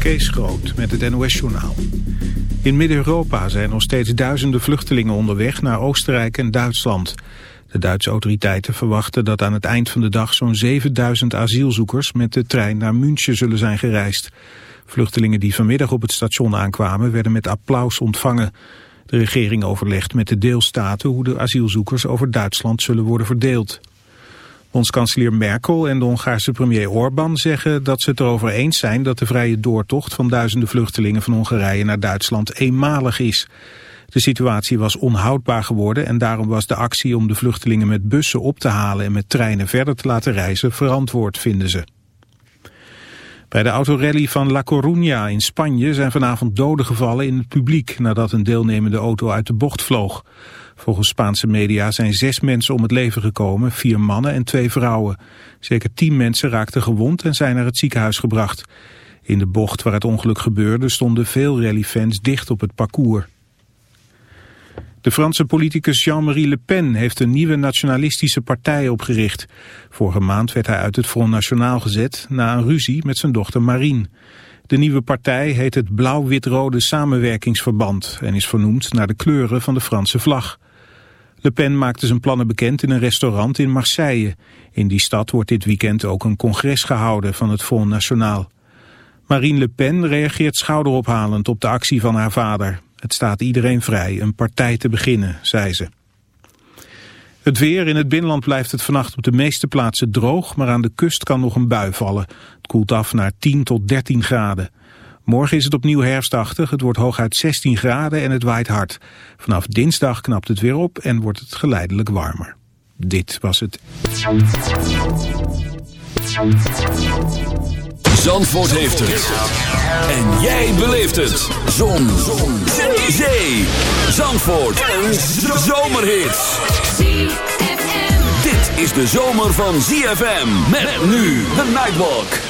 Kees Groot met het NOS-journaal. In Midden-Europa zijn nog steeds duizenden vluchtelingen onderweg naar Oostenrijk en Duitsland. De Duitse autoriteiten verwachten dat aan het eind van de dag zo'n 7000 asielzoekers met de trein naar München zullen zijn gereisd. Vluchtelingen die vanmiddag op het station aankwamen werden met applaus ontvangen. De regering overlegt met de deelstaten hoe de asielzoekers over Duitsland zullen worden verdeeld. Bondskanselier Merkel en de Hongaarse premier Orbán zeggen dat ze het erover eens zijn dat de vrije doortocht van duizenden vluchtelingen van Hongarije naar Duitsland eenmalig is. De situatie was onhoudbaar geworden en daarom was de actie om de vluchtelingen met bussen op te halen en met treinen verder te laten reizen verantwoord, vinden ze. Bij de autorally van La Coruña in Spanje zijn vanavond doden gevallen in het publiek nadat een deelnemende auto uit de bocht vloog. Volgens Spaanse media zijn zes mensen om het leven gekomen, vier mannen en twee vrouwen. Zeker tien mensen raakten gewond en zijn naar het ziekenhuis gebracht. In de bocht waar het ongeluk gebeurde stonden veel rallyfans dicht op het parcours. De Franse politicus Jean-Marie Le Pen heeft een nieuwe nationalistische partij opgericht. Vorige maand werd hij uit het Front National gezet na een ruzie met zijn dochter Marine. De nieuwe partij heet het Blauw-Wit-Rode Samenwerkingsverband en is vernoemd naar de kleuren van de Franse vlag. Le Pen maakte zijn plannen bekend in een restaurant in Marseille. In die stad wordt dit weekend ook een congres gehouden van het Front National. Marine Le Pen reageert schouderophalend op de actie van haar vader. Het staat iedereen vrij een partij te beginnen, zei ze. Het weer in het binnenland blijft het vannacht op de meeste plaatsen droog, maar aan de kust kan nog een bui vallen. Het koelt af naar 10 tot 13 graden. Morgen is het opnieuw herfstachtig, het wordt hooguit 16 graden en het waait hard. Vanaf dinsdag knapt het weer op en wordt het geleidelijk warmer. Dit was het. Zandvoort heeft het. En jij beleeft het. Zon. Zon. Zee. Zandvoort. Een zomerhit. Dit is de zomer van ZFM. Met nu de Nightwalk.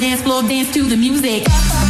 Dance floor, dance to the music.